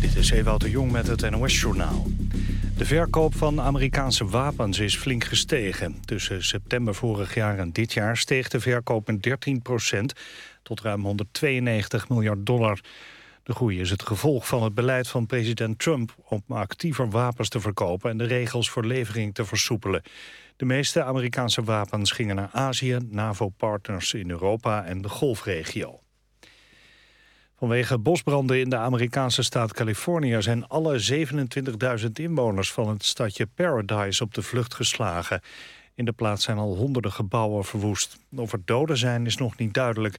Dit is Ewout de Jong met het NOS-journaal. De verkoop van Amerikaanse wapens is flink gestegen. Tussen september vorig jaar en dit jaar steeg de verkoop met 13% tot ruim 192 miljard dollar. De groei is het gevolg van het beleid van president Trump... om actiever wapens te verkopen en de regels voor levering te versoepelen. De meeste Amerikaanse wapens gingen naar Azië, NAVO-partners in Europa en de Golfregio. Vanwege bosbranden in de Amerikaanse staat Californië... zijn alle 27.000 inwoners van het stadje Paradise op de vlucht geslagen. In de plaats zijn al honderden gebouwen verwoest. Of er doden zijn is nog niet duidelijk.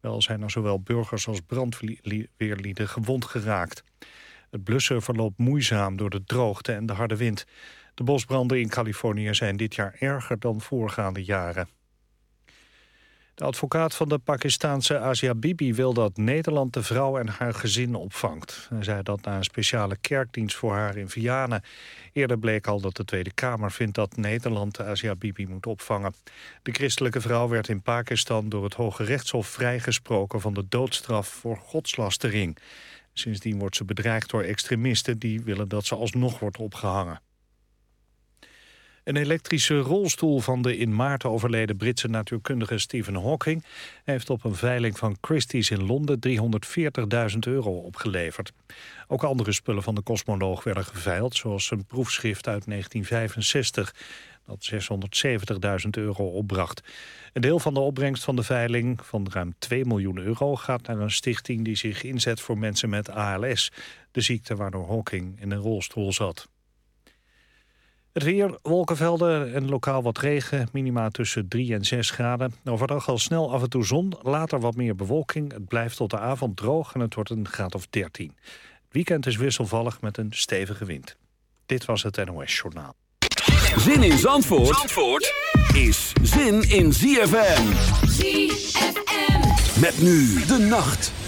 Wel zijn er zowel burgers als brandweerlieden gewond geraakt. Het blussen verloopt moeizaam door de droogte en de harde wind. De bosbranden in Californië zijn dit jaar erger dan voorgaande jaren. De advocaat van de Pakistaanse Asia Bibi wil dat Nederland de vrouw en haar gezin opvangt. Hij zei dat na een speciale kerkdienst voor haar in Vianen. Eerder bleek al dat de Tweede Kamer vindt dat Nederland de Asia Bibi moet opvangen. De christelijke vrouw werd in Pakistan door het Hoge Rechtshof vrijgesproken van de doodstraf voor godslastering. Sindsdien wordt ze bedreigd door extremisten die willen dat ze alsnog wordt opgehangen. Een elektrische rolstoel van de in maart overleden Britse natuurkundige Stephen Hawking... heeft op een veiling van Christie's in Londen 340.000 euro opgeleverd. Ook andere spullen van de kosmoloog werden geveild... zoals een proefschrift uit 1965 dat 670.000 euro opbracht. Een deel van de opbrengst van de veiling van ruim 2 miljoen euro... gaat naar een stichting die zich inzet voor mensen met ALS... de ziekte waardoor Hawking in een rolstoel zat. Het weer, wolkenvelden en lokaal wat regen. Minima tussen 3 en 6 graden. Overdag al snel af en toe zon, later wat meer bewolking. Het blijft tot de avond droog en het wordt een graad of 13. Het weekend is wisselvallig met een stevige wind. Dit was het NOS Journaal. Zin in Zandvoort, Zandvoort is zin in ZFM. ZFM. Met nu de nacht.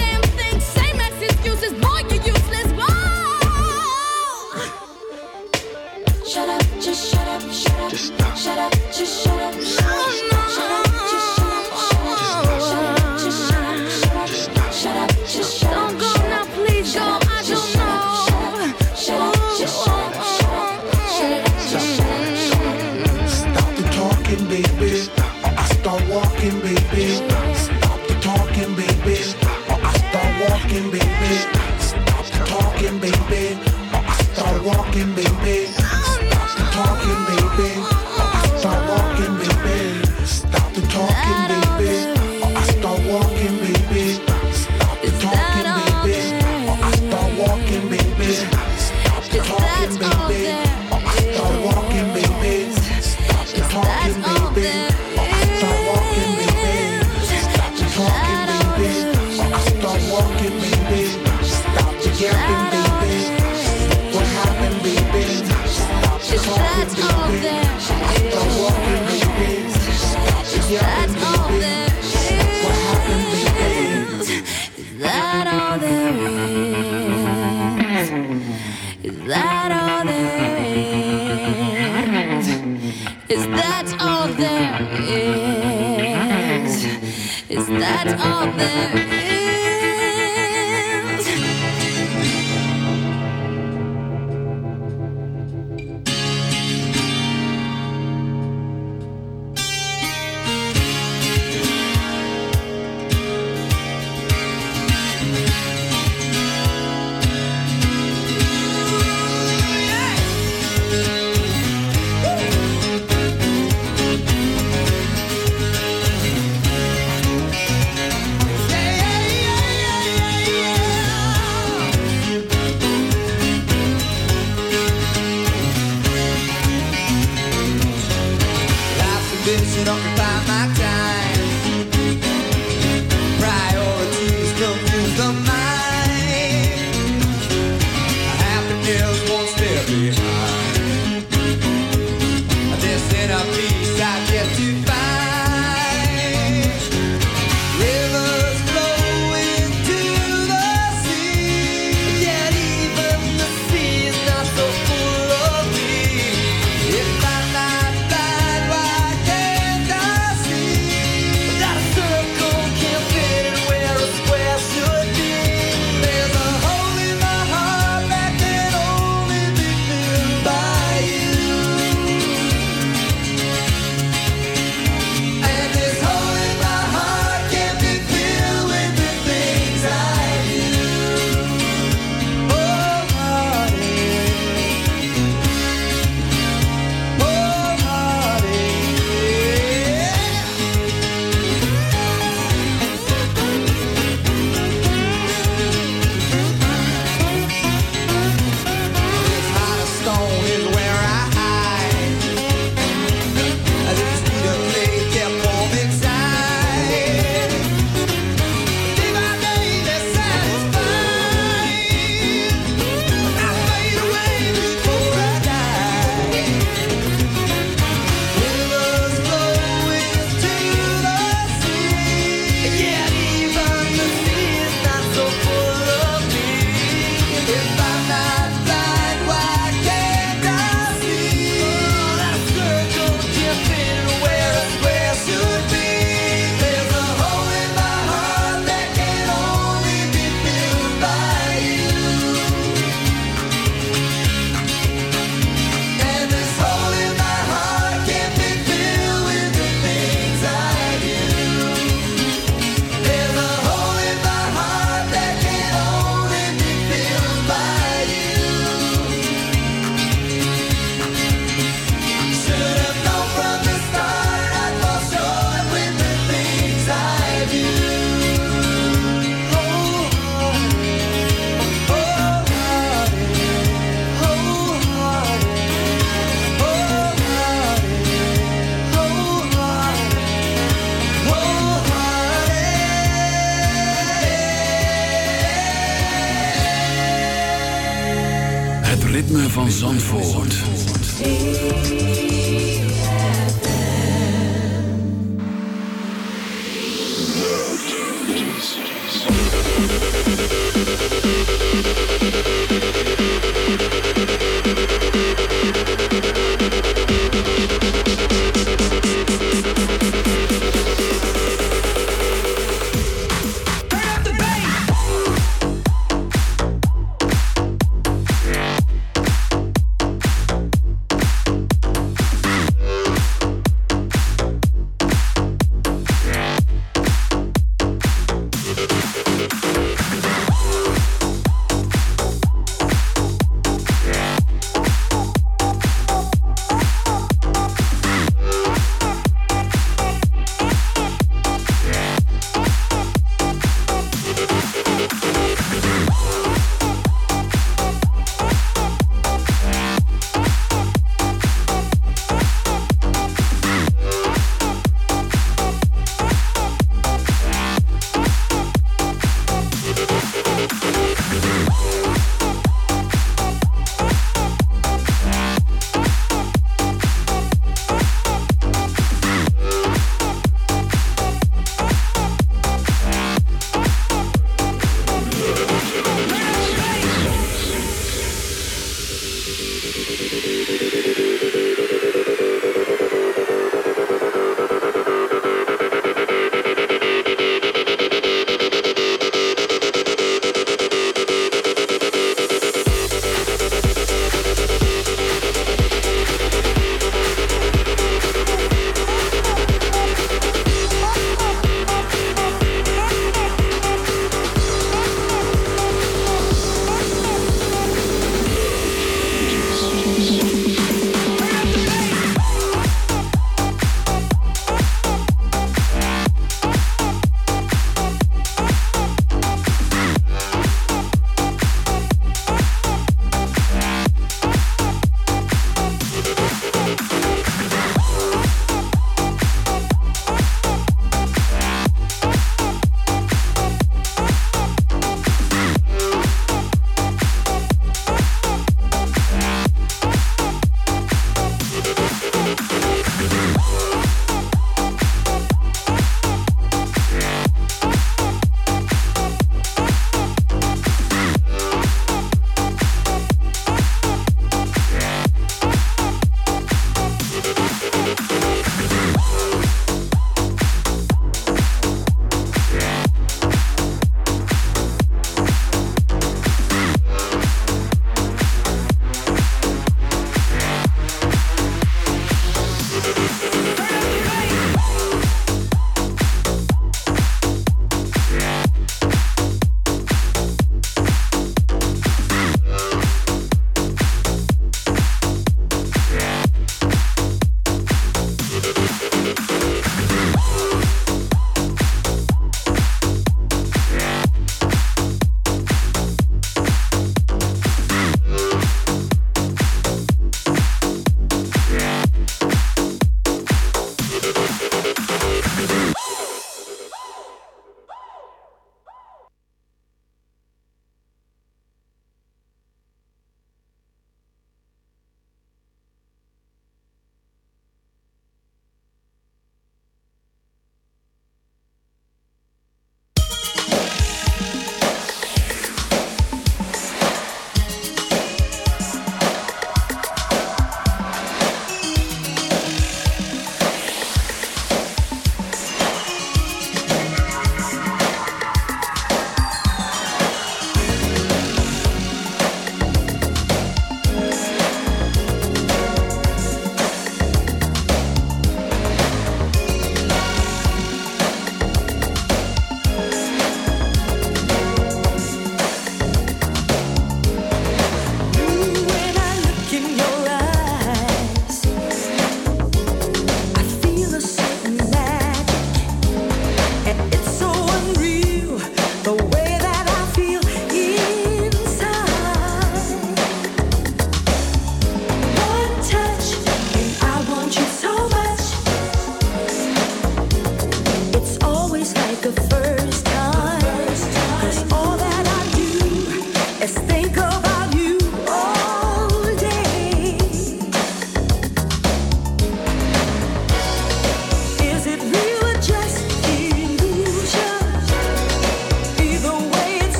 All there.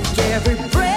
Like every breath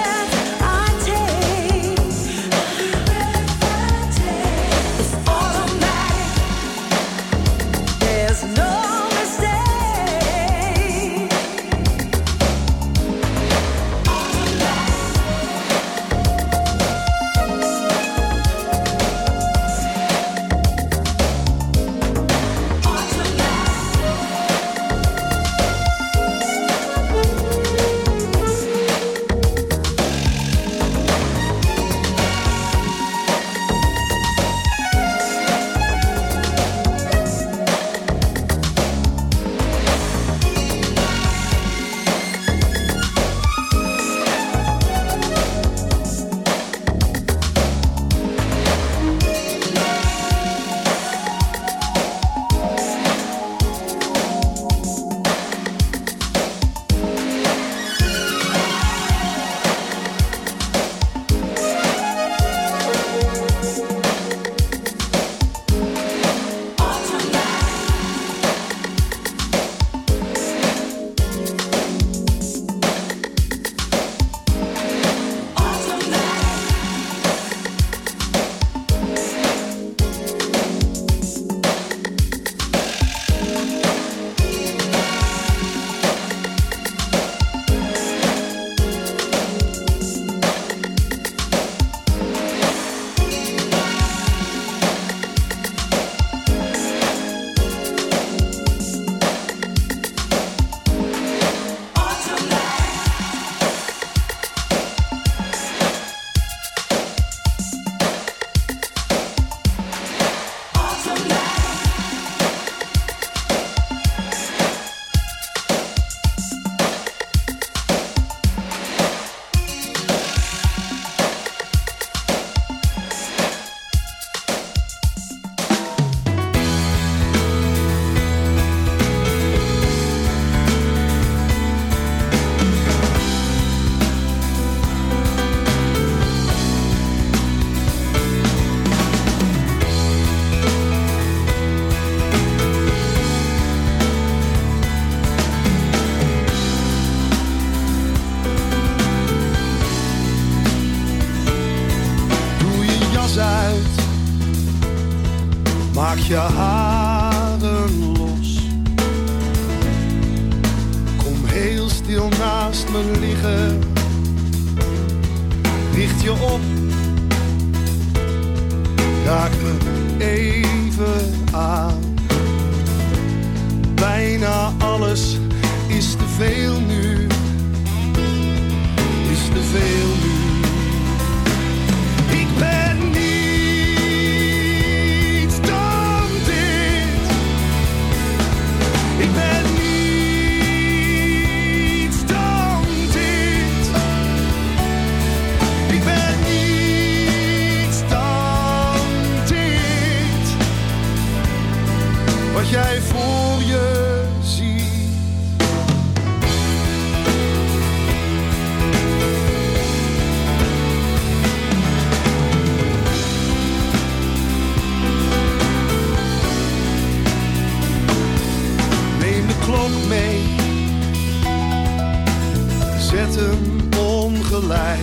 ongelijk.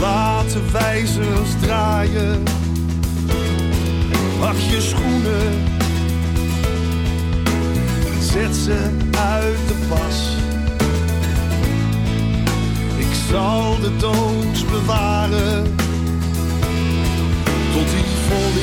Laat de wijzers draaien. Pak je schoenen. Zet ze uit de pas. Ik zal de dood bewaren. Tot die vol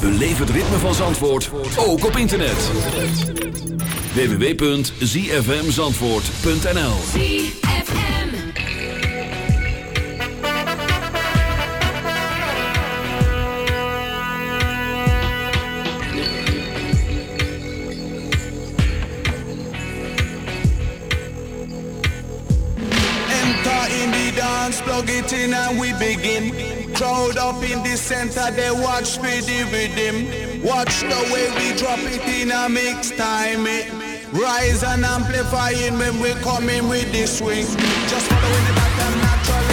Beleef het ritme van Zandvoort ook op internet. www.zfmzandvoort.nl Enter in the dance, plug it in and we begin. Crowd up in the center, they watch me the rhythm. Watch the way we drop it in a mix time. It. Rise and amplifying when we coming with the swing. Just following the pattern natural.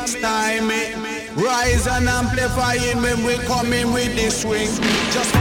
next time. It. Rise and amplify it, when we coming with this swing. Just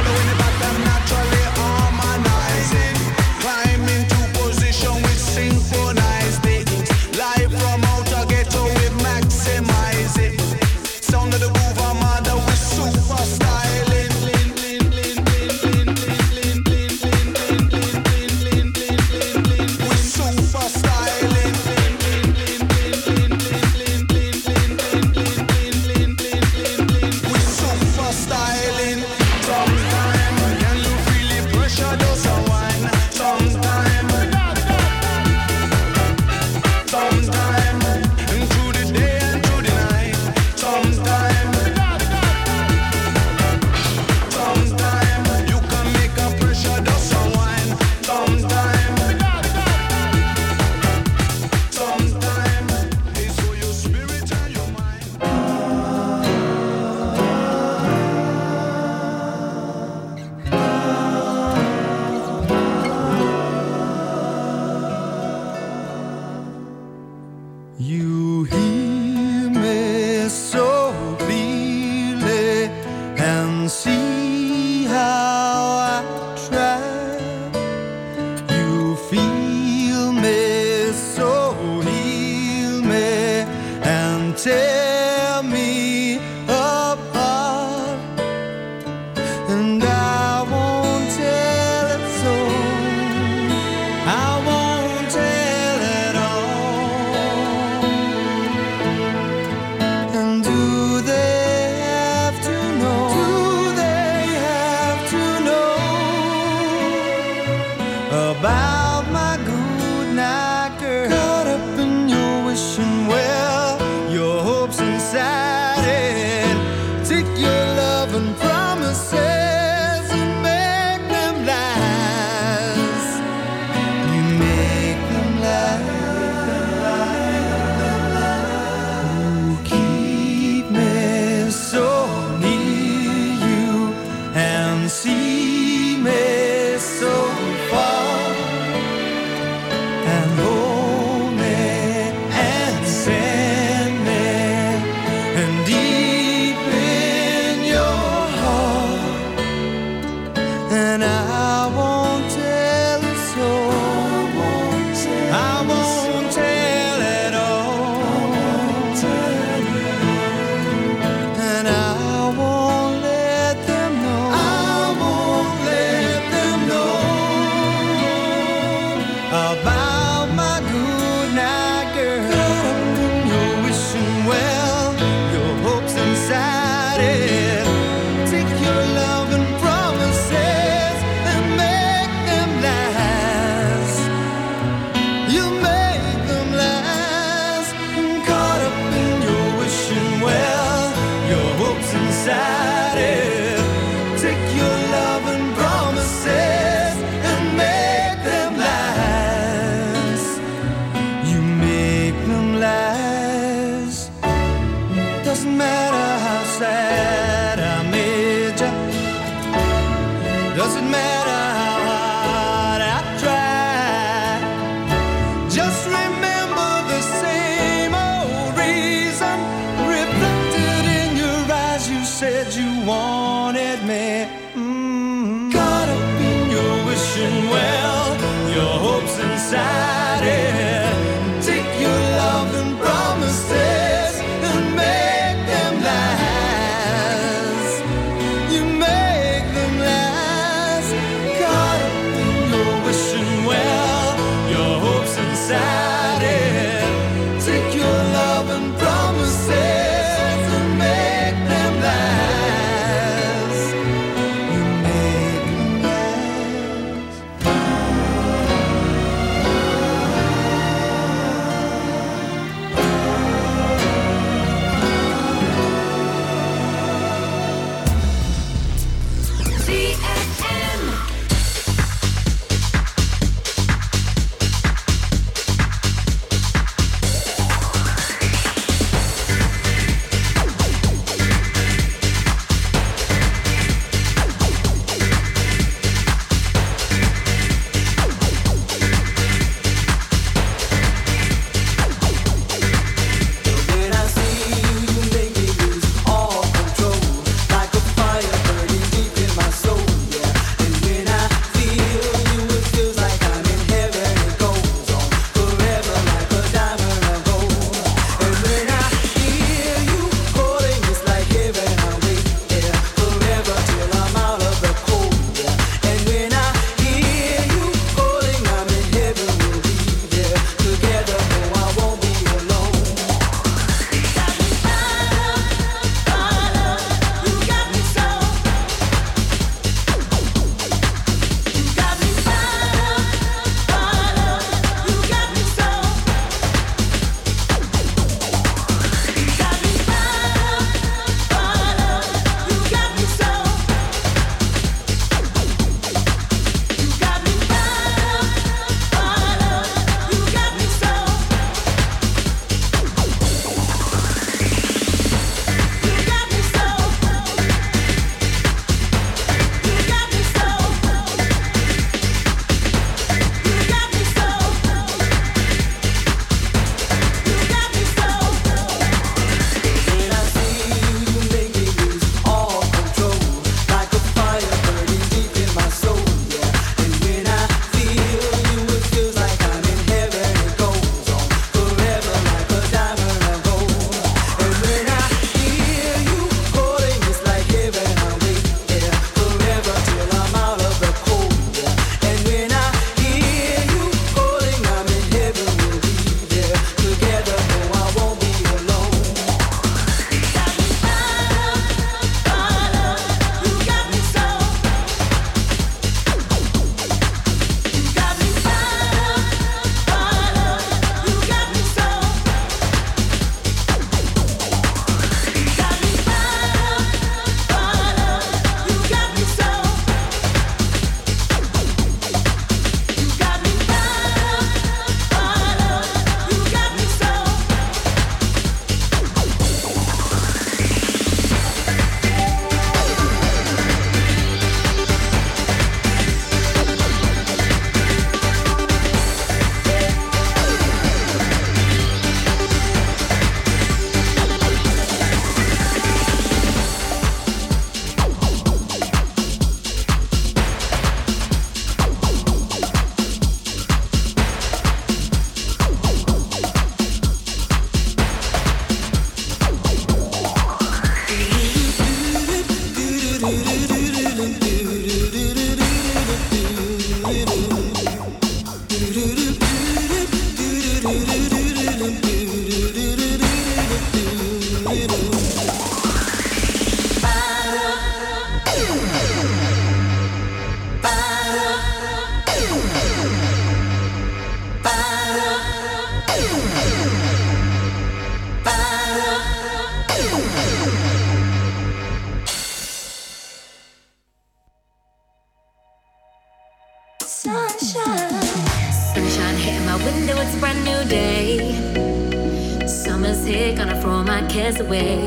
gonna throw my cares away.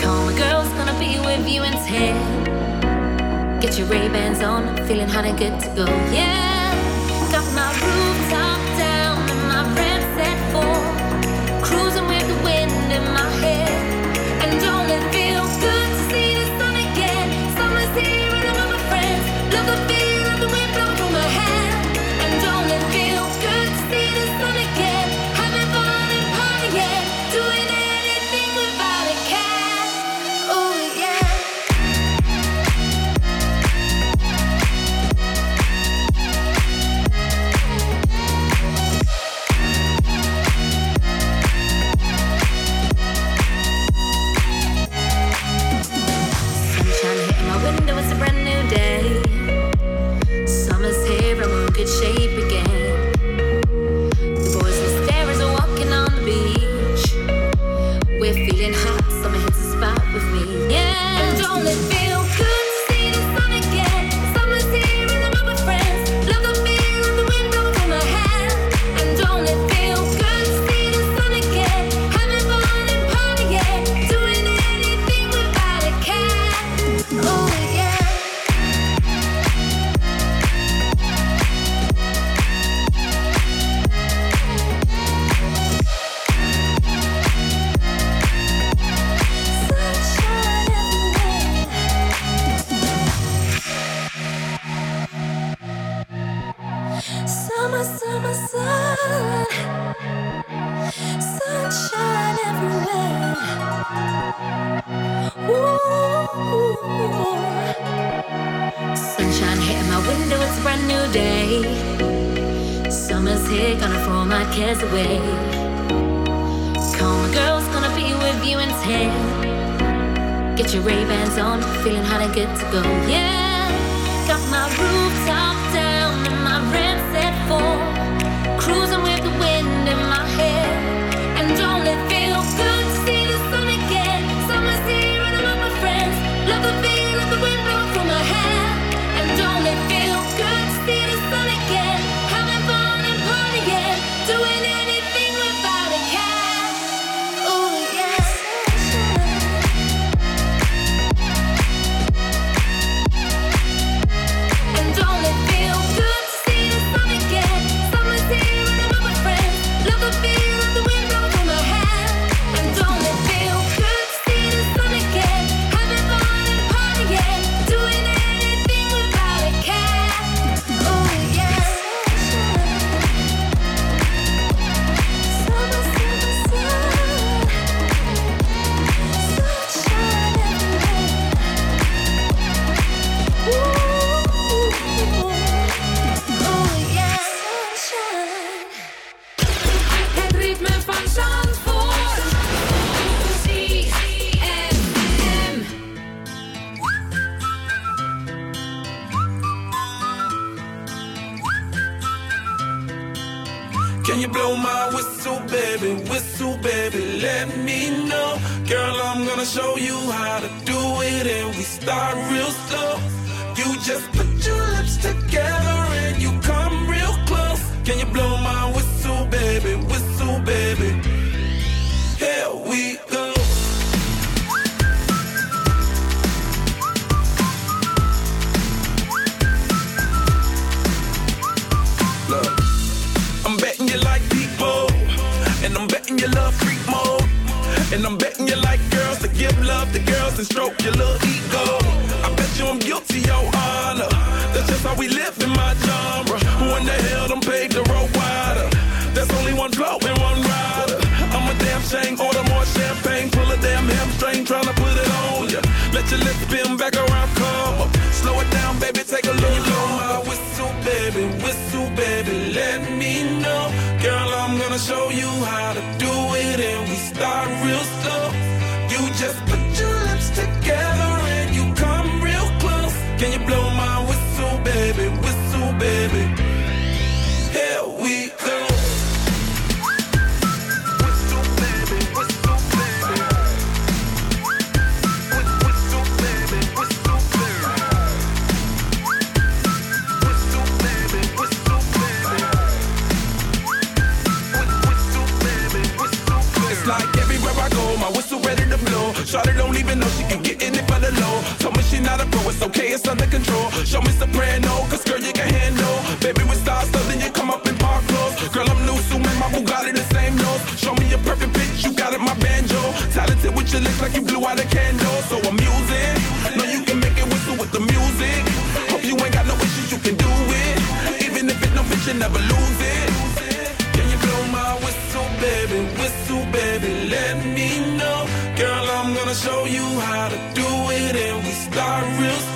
Call my girls, gonna be with you in ten. Get your Ray-Bans on, feeling hot good to go, yeah. is here, gonna throw my cares away. Call my girls, gonna be with you in ten. Get your Ray-Bans on, feeling hot and good to go, yeah. Real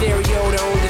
heart's a stereo, the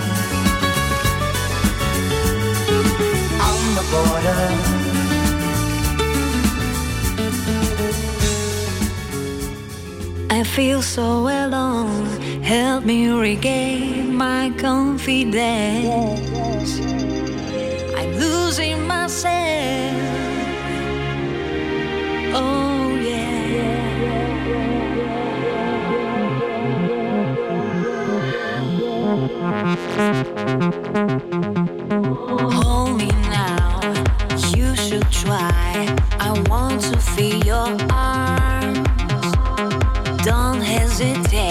The border. I feel so alone. Help me regain my confidence. I'm losing myself. Oh, yeah. Oh, to feel your arms. Don't hesitate,